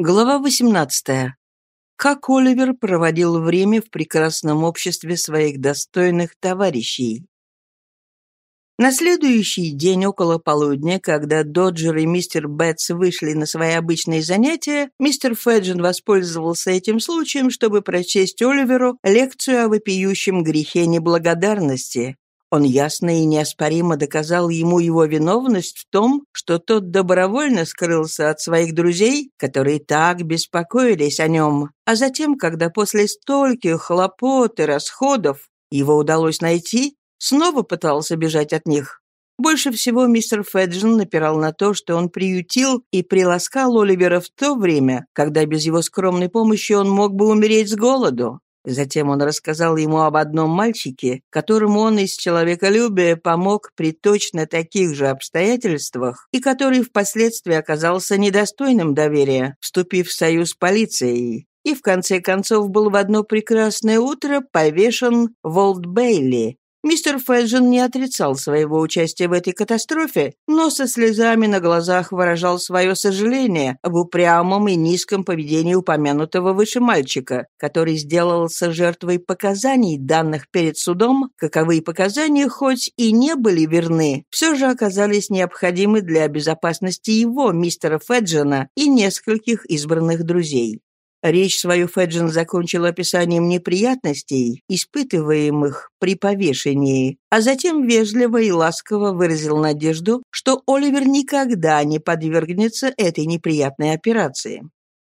Глава 18. Как Оливер проводил время в прекрасном обществе своих достойных товарищей. На следующий день около полудня, когда Доджер и мистер Бетс вышли на свои обычные занятия, мистер Феджин воспользовался этим случаем, чтобы прочесть Оливеру лекцию о вопиющем грехе неблагодарности, он ясно и неоспоримо доказал ему его виновность в том, что тот добровольно скрылся от своих друзей, которые так беспокоились о нем. А затем, когда после стольких хлопот и расходов его удалось найти, снова пытался бежать от них. Больше всего мистер Феджин напирал на то, что он приютил и приласкал Оливера в то время, когда без его скромной помощи он мог бы умереть с голоду. Затем он рассказал ему об одном мальчике, которому он из человеколюбия помог при точно таких же обстоятельствах и который впоследствии оказался недостойным доверия, вступив в союз с полицией, и в конце концов был в одно прекрасное утро повешен в Олд-Бейли, Мистер Феджин не отрицал своего участия в этой катастрофе, но со слезами на глазах выражал свое сожаление об упрямом и низком поведении упомянутого выше мальчика, который сделался жертвой показаний, данных перед судом, каковые показания хоть и не были верны, все же оказались необходимы для безопасности его, мистера Феджина, и нескольких избранных друзей. Речь свою Феджин закончил описанием неприятностей, испытываемых при повешении, а затем вежливо и ласково выразил надежду, что Оливер никогда не подвергнется этой неприятной операции.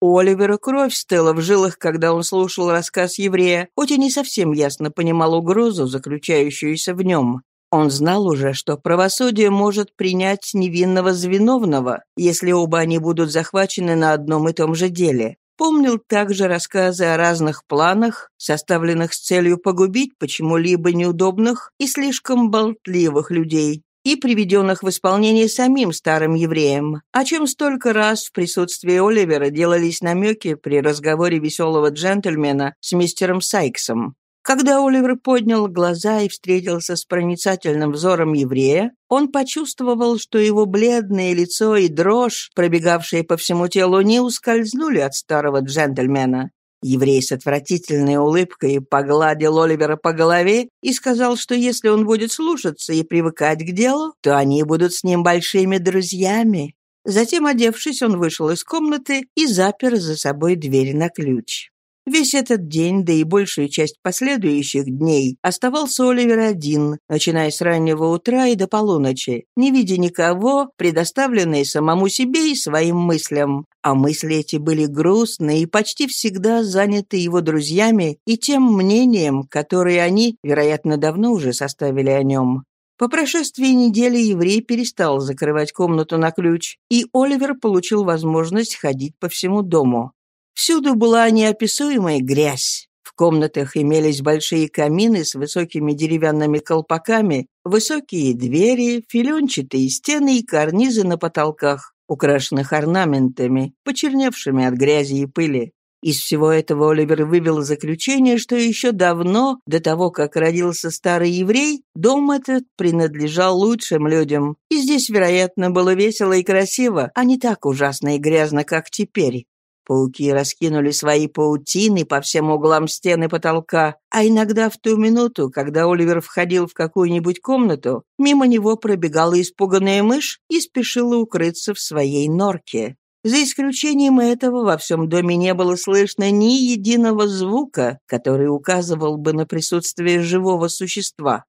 У Оливера кровь стыла в жилах, когда он слушал рассказ еврея, хоть и не совсем ясно понимал угрозу, заключающуюся в нем. Он знал уже, что правосудие может принять невинного за виновного, если оба они будут захвачены на одном и том же деле. Помнил также рассказы о разных планах, составленных с целью погубить почему-либо неудобных и слишком болтливых людей, и приведенных в исполнение самим старым евреем, о чем столько раз в присутствии Оливера делались намеки при разговоре веселого джентльмена с мистером Сайксом. Когда Оливер поднял глаза и встретился с проницательным взором еврея, он почувствовал, что его бледное лицо и дрожь, пробегавшие по всему телу, не ускользнули от старого джентльмена. Еврей с отвратительной улыбкой погладил Оливера по голове и сказал, что если он будет слушаться и привыкать к делу, то они будут с ним большими друзьями. Затем, одевшись, он вышел из комнаты и запер за собой дверь на ключ. Весь этот день, да и большую часть последующих дней, оставался Оливер один, начиная с раннего утра и до полуночи, не видя никого, предоставленный самому себе и своим мыслям. А мысли эти были грустные и почти всегда заняты его друзьями и тем мнением, которое они, вероятно, давно уже составили о нем. По прошествии недели еврей перестал закрывать комнату на ключ, и Оливер получил возможность ходить по всему дому. Всюду была неописуемая грязь. В комнатах имелись большие камины с высокими деревянными колпаками, высокие двери, филенчатые стены и карнизы на потолках, украшенных орнаментами, почерневшими от грязи и пыли. Из всего этого Оливер вывел заключение, что еще давно, до того, как родился старый еврей, дом этот принадлежал лучшим людям. И здесь, вероятно, было весело и красиво, а не так ужасно и грязно, как теперь. Пауки раскинули свои паутины по всем углам стены потолка, а иногда в ту минуту, когда Оливер входил в какую-нибудь комнату, мимо него пробегала испуганная мышь и спешила укрыться в своей норке. За исключением этого во всем доме не было слышно ни единого звука, который указывал бы на присутствие живого существа.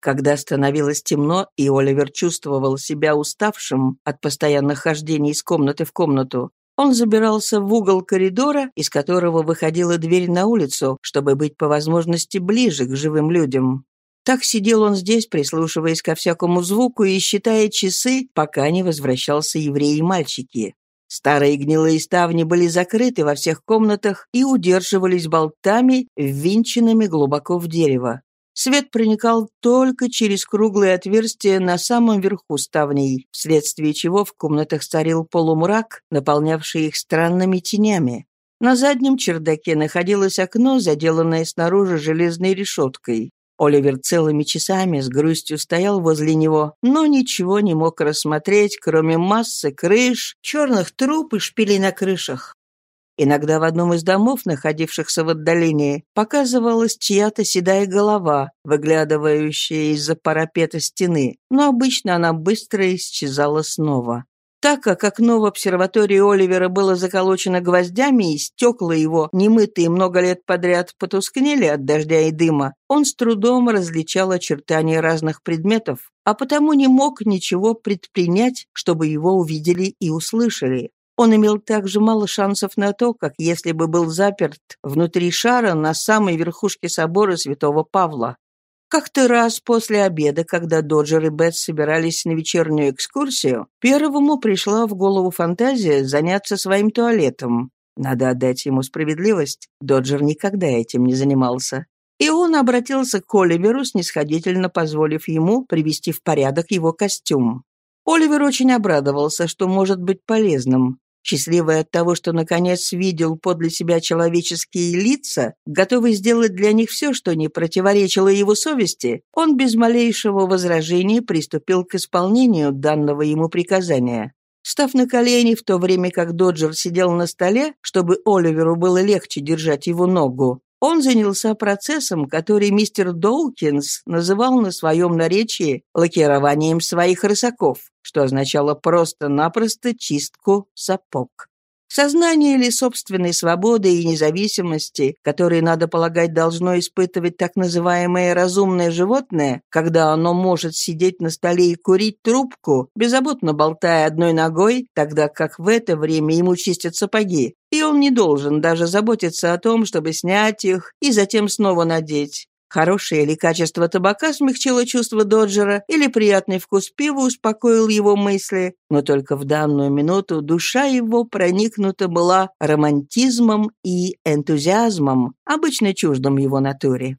Когда становилось темно, и Оливер чувствовал себя уставшим от постоянных хождений из комнаты в комнату, он забирался в угол коридора, из которого выходила дверь на улицу, чтобы быть по возможности ближе к живым людям. Так сидел он здесь, прислушиваясь ко всякому звуку и считая часы, пока не возвращался евреи и мальчики. Старые гнилые ставни были закрыты во всех комнатах и удерживались болтами, ввинченными глубоко в дерево. Свет проникал только через круглые отверстия на самом верху ставней, вследствие чего в комнатах царил полумрак, наполнявший их странными тенями. На заднем чердаке находилось окно, заделанное снаружи железной решеткой. Оливер целыми часами с грустью стоял возле него, но ничего не мог рассмотреть, кроме массы крыш, черных труб и шпилей на крышах. Иногда в одном из домов, находившихся в отдалении, показывалась чья-то седая голова, выглядывающая из-за парапета стены, но обычно она быстро исчезала снова. Так как окно в обсерватории Оливера было заколочено гвоздями, и стекла его, немытые много лет подряд, потускнели от дождя и дыма, он с трудом различал очертания разных предметов, а потому не мог ничего предпринять, чтобы его увидели и услышали. Он имел также мало шансов на то, как если бы был заперт внутри шара на самой верхушке собора святого Павла. Как-то раз после обеда, когда Доджер и Бет собирались на вечернюю экскурсию, первому пришла в голову фантазия заняться своим туалетом. Надо отдать ему справедливость, Доджер никогда этим не занимался. И он обратился к Оливеру, снисходительно позволив ему привести в порядок его костюм. Оливер очень обрадовался, что может быть полезным. Счастливый от того, что наконец видел подле себя человеческие лица, готовый сделать для них все, что не противоречило его совести, он без малейшего возражения приступил к исполнению данного ему приказания. Став на колени, в то время как Доджер сидел на столе, чтобы Оливеру было легче держать его ногу, он занялся процессом, который мистер Доукинс называл на своем наречии лакированием своих рысаков, что означало просто-напросто чистку сапог. Сознание ли собственной свободы и независимости, которые, надо полагать, должно испытывать так называемое разумное животное, когда оно может сидеть на столе и курить трубку, беззаботно болтая одной ногой, тогда как в это время ему чистят сапоги, и он не должен даже заботиться о том, чтобы снять их и затем снова надеть. Хорошее ли качество табака смягчило чувство Доджера, или приятный вкус пива успокоил его мысли, но только в данную минуту душа его проникнута была романтизмом и энтузиазмом, обычно чуждым его натуре.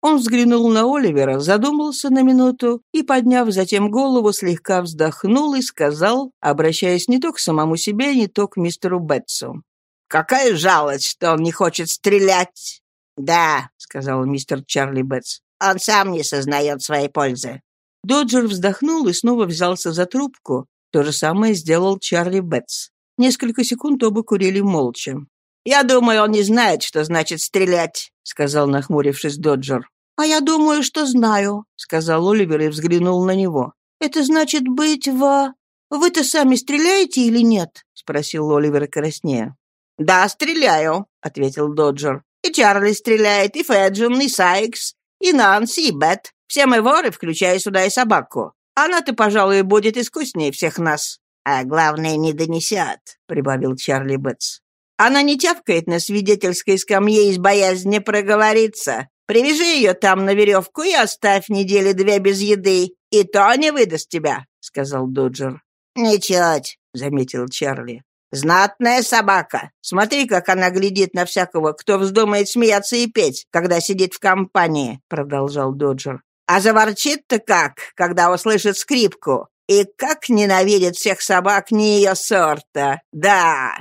Он взглянул на Оливера, задумался на минуту и, подняв затем голову, слегка вздохнул и сказал, обращаясь не то к самому себе, не то к мистеру Бетсу. «Какая жалость, что он не хочет стрелять!» «Да», — сказал мистер Чарли Бетс, — «он сам не сознает своей пользы». Доджер вздохнул и снова взялся за трубку. То же самое сделал Чарли Бетс. Несколько секунд оба курили молча. «Я думаю, он не знает, что значит стрелять», — сказал, нахмурившись Доджер. «А я думаю, что знаю», — сказал Оливер и взглянул на него. «Это значит быть во... Вы-то сами стреляете или нет?» — спросил Оливер краснея. «Да, стреляю», — ответил Доджер. И Чарли стреляет, и Феджин, и Сайкс, и Нанси, и Бет. Все мы воры, включая сюда и собаку. Она-то, пожалуй, будет искуснее всех нас. А главное, не донесет», — прибавил Чарли Бетс. «Она не тявкает на свидетельской скамье из боязни проговориться. Привяжи ее там на веревку и оставь недели две без еды, и то не выдаст тебя», — сказал Доджер. «Ничуть», — заметил Чарли. Знатная собака. Смотри, как она глядит на всякого, кто вздумает смеяться и петь, когда сидит в компании», — продолжал Доджер. «А заворчит-то как, когда услышит скрипку? И как ненавидит всех собак не ее сорта. Да!»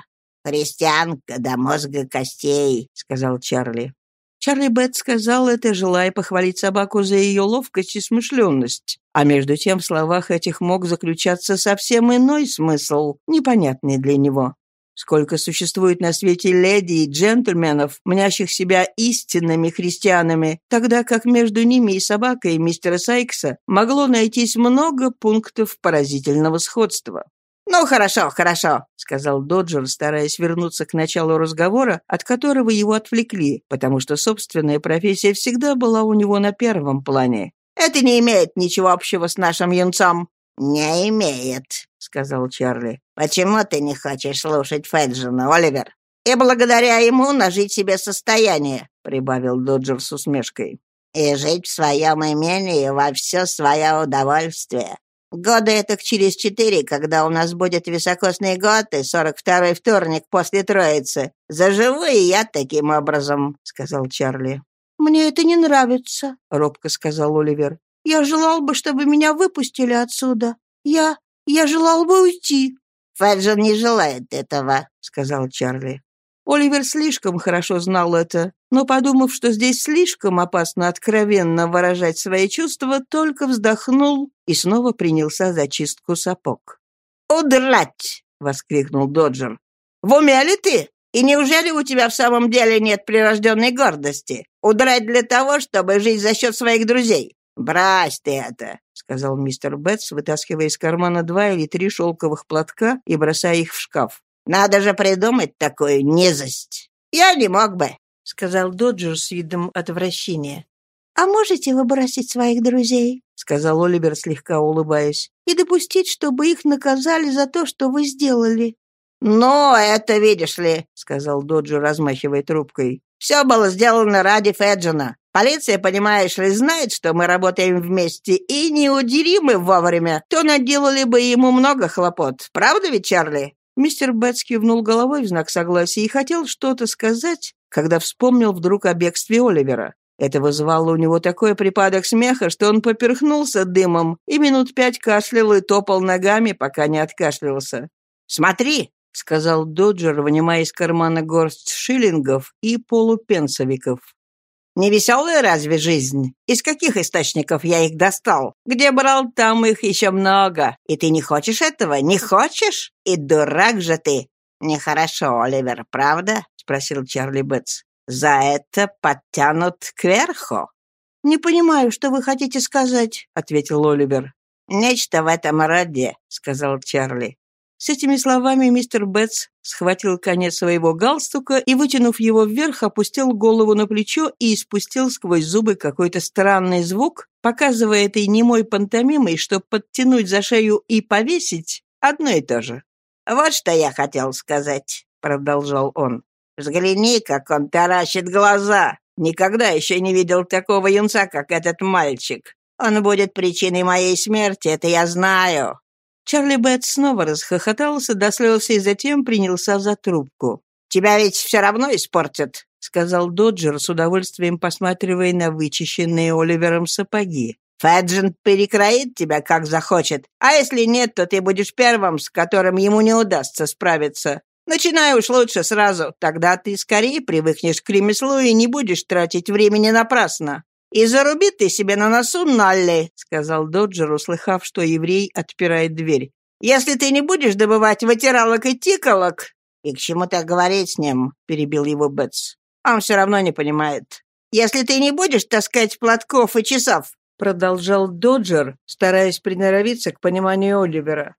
«Христианка до мозга костей», — сказал Чарли. Чарли Бет сказал это, желая похвалить собаку за ее ловкость и смышленность. А между тем в словах этих мог заключаться совсем иной смысл, непонятный для него. Сколько существует на свете леди и джентльменов, мнящих себя истинными христианами, тогда как между ними и собакой мистера Сайкса могло найтись много пунктов поразительного сходства. «Ну, хорошо, хорошо», — сказал Доджер, стараясь вернуться к началу разговора, от которого его отвлекли, потому что собственная профессия всегда была у него на первом плане. «Это не имеет ничего общего с нашим юнцом». «Не имеет», — сказал Чарли. «Почему ты не хочешь слушать Феджина, Оливер?» «И благодаря ему нажить себе состояние», — прибавил Доджер с усмешкой. «И жить в своем имении во все свое удовольствие. Года это через четыре, когда у нас будет високосный год и сорок второй вторник после Троицы. Заживу и я таким образом», — сказал Чарли. «Мне это не нравится», — робко сказал Оливер. «Я желал бы, чтобы меня выпустили отсюда. Я... я желал бы уйти». «Феджин не желает этого», — сказал Чарли. Оливер слишком хорошо знал это, но, подумав, что здесь слишком опасно откровенно выражать свои чувства, только вздохнул и снова принялся за чистку сапог. «Удрать!» — воскликнул Доджер. «В уме ли ты? И неужели у тебя в самом деле нет прирожденной гордости? Удрать для того, чтобы жить за счет своих друзей? Брось ты это!» — сказал мистер Бетс, вытаскивая из кармана два или три шелковых платка и бросая их в шкаф. «Надо же придумать такую низость! Я не мог бы!» — сказал Доджер с видом отвращения. «А можете вы бросить своих друзей?» — сказал Оливер, слегка улыбаясь, «и допустить, чтобы их наказали за то, что вы сделали?» «Ну, это видишь ли», — сказал Доджер, размахивая трубкой. «Все было сделано ради Феджина. Полиция, понимаешь ли, знает, что мы работаем вместе, и не удери мы вовремя, то наделали бы ему много хлопот. Правда ведь, Чарли?» Мистер Бетс кивнул головой в знак согласия и хотел что-то сказать, когда вспомнил вдруг о бегстве Оливера. Это вызвало у него такой припадок смеха, что он поперхнулся дымом и минут пять кашлял и топал ногами, пока не откашлялся. «Смотри!» — сказал Доджер, вынимая из кармана горсть шиллингов и полупенсовиков. «Невеселая разве жизнь? Из каких источников я их достал? Где брал, там их еще много. И ты не хочешь этого? Не хочешь? И дурак же ты!» «Нехорошо, Оливер, правда?» — спросил Чарли Бетс. За это подтянут кверху». «Не понимаю, что вы хотите сказать», — ответил Оливер. «Нечто в этом роде», — сказал Чарли. С этими словами мистер Бетс схватил конец своего галстука и, вытянув его вверх, опустил голову на плечо и испустил сквозь зубы какой-то странный звук, показывая этой немой пантомимой, что подтянуть за шею и повесить — одно и то же. «Вот что я хотел сказать», — продолжал он. Взгляни, как он таращит глаза. Никогда еще не видел такого юнца, как этот мальчик. Он будет причиной моей смерти, это я знаю». Чарли Бетт снова расхохотался до слез и затем принялся за трубку. «Тебя ведь все равно испортят», — сказал Доджер, с удовольствием посматривая на вычищенные Оливером сапоги. «Феджин перекроит тебя, как захочет, а если нет, то ты будешь первым, с которым ему не удастся справиться. Начинай уж лучше сразу, тогда ты скорее привыкнешь к ремеслу и не будешь тратить времени напрасно. И заруби ты себе на носу, Налли, — сказал Доджер, услыхав, что еврей отпирает дверь. Если ты не будешь добывать вытиралок и тиколок... И к чему так говорить с ним, — перебил его Бетс. Он все равно не понимает. Если ты не будешь таскать платков и часов, — продолжал Доджер, стараясь приноровиться к пониманию Оливера.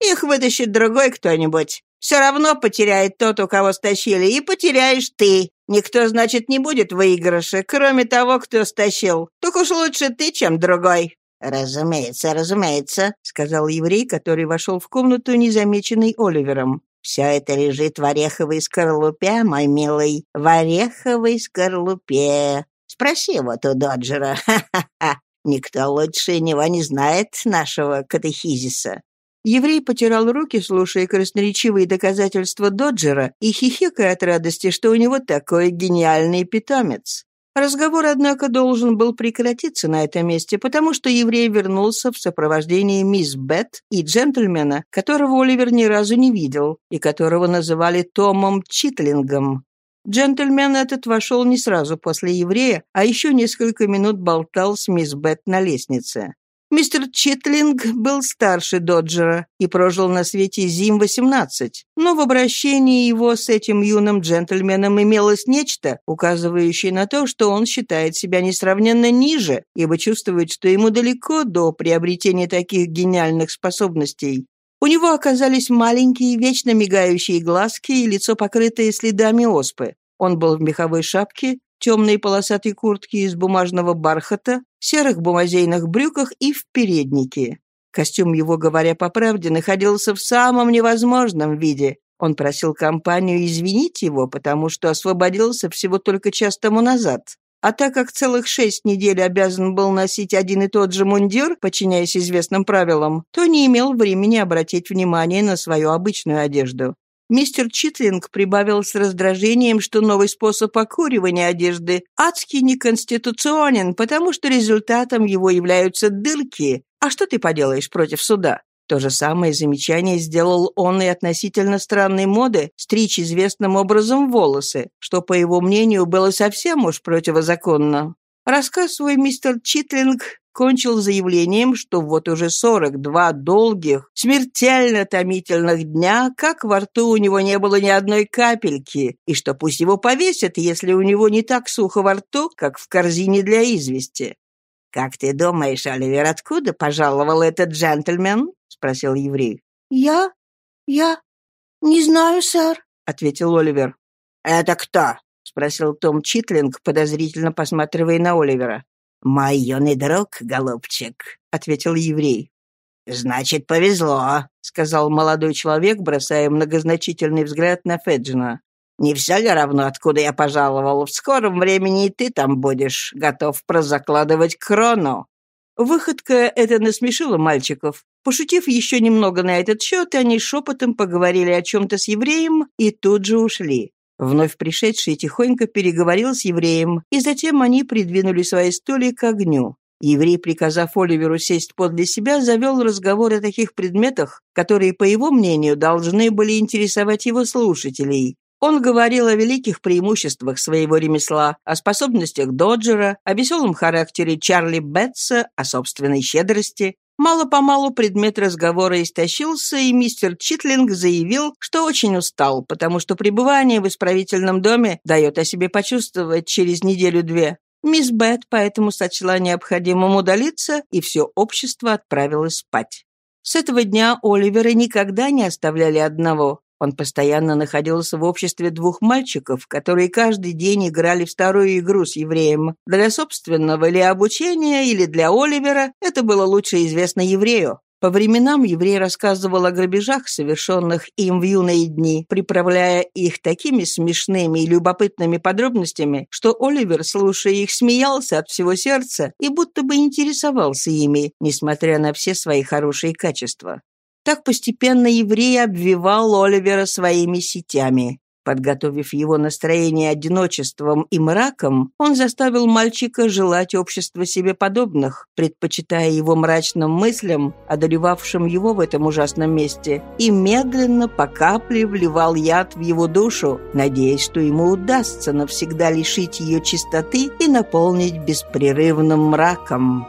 Их вытащит другой кто-нибудь. Все равно потеряет тот, у кого стащили, и потеряешь ты. Никто, значит, не будет выигрыша, кроме того, кто стащил. Так уж лучше ты, чем другой». «Разумеется, разумеется», — сказал еврей, который вошел в комнату, незамеченный Оливером. «Все это лежит в ореховой скорлупе, мой милый, в ореховой скорлупе. Спроси вот у Доджера, ха-ха-ха. Никто лучше него не знает нашего катехизиса. Еврей потирал руки, слушая красноречивые доказательства Доджера и хихикая от радости, что у него такой гениальный питомец. Разговор, однако, должен был прекратиться на этом месте, потому что еврей вернулся в сопровождении мисс Бет и джентльмена, которого Оливер ни разу не видел, и которого называли Томом Читлингом. Джентльмен этот вошел не сразу после еврея, а еще несколько минут болтал с мисс Бет на лестнице. Мистер Читлинг был старше Доджера и прожил на свете зим-18, но в обращении его с этим юным джентльменом имелось нечто, указывающее на то, что он считает себя несравненно ниже, ибо чувствует, что ему далеко до приобретения таких гениальных способностей. У него оказались маленькие, вечно мигающие глазки и лицо, покрытое следами оспы. Он был в меховой шапке, темной полосатой куртке из бумажного бархата, серых бумазейных брюках и в переднике. Костюм его, говоря по правде, находился в самом невозможном виде. Он просил компанию извинить его, потому что освободился всего только час тому назад. А так как целых шесть недель обязан был носить один и тот же мундир, подчиняясь известным правилам, то не имел времени обратить внимание на свою обычную одежду. Мистер Читлинг прибавил с раздражением, что новый способ окуривания одежды адски неконституционен, потому что результатом его являются дырки. А что ты поделаешь против суда? То же самое замечание сделал он и относительно странной моды стричь известным образом волосы, что, по его мнению, было совсем уж противозаконно. Рассказ свой мистер Читлинг кончил заявлением, что вот уже 42 долгих, смертельно томительных дня, как во рту у него не было ни одной капельки, и что пусть его повесят, если у него не так сухо во рту, как в корзине для извести. «Как ты думаешь, Оливер, откуда пожаловал этот джентльмен?» — спросил еврей. «Я? Я? Не знаю, сэр», — ответил Оливер. «Это кто?» — спросил Том Читлинг, подозрительно посматривая на Оливера. «Мой юный друг, голубчик», — ответил еврей. «Значит, повезло», — сказал молодой человек, бросая многозначительный взгляд на Феджина. Не все ли равно, откуда я пожаловал? В скором времени и ты там будешь готов прозакладывать крону». Выходка эта насмешила мальчиков. Пошутив еще немного на этот счет, они шепотом поговорили о чем-то с евреем и тут же ушли. Вновь пришедший тихонько переговорил с евреем, и затем они придвинули свои стулья к огню. Еврей, приказав Оливеру сесть подле себя, завел разговор о таких предметах, которые, по его мнению, должны были интересовать его слушателей, он говорил о великих преимуществах своего ремесла, о способностях Доджера, о веселом характере Чарли Бетса, о собственной щедрости. Мало-помалу предмет разговора истощился, и мистер Читлинг заявил, что очень устал, потому что пребывание в исправительном доме дает о себе почувствовать через неделю-две. Мисс Бет поэтому сочла необходимым удалиться, и все общество отправилось спать. С этого дня Оливера никогда не оставляли одного. Он постоянно находился в обществе двух мальчиков, которые каждый день играли в старую игру с евреем. Для собственного ли обучения, или для Оливера, это было лучше известно еврею. По временам еврей рассказывал о грабежах, совершенных им в юные дни, приправляя их такими смешными и любопытными подробностями, что Оливер, слушая их, смеялся от всего сердца и будто бы интересовался ими, несмотря на все свои хорошие качества. Так постепенно еврей обвивал Оливера своими сетями. Подготовив его настроение одиночеством и мраком, он заставил мальчика желать общества себе подобных, предпочитая его мрачным мыслям, одолевавшим его в этом ужасном месте, и медленно по капле вливал яд в его душу, надеясь, что ему удастся навсегда лишить ее чистоты и наполнить беспрерывным мраком.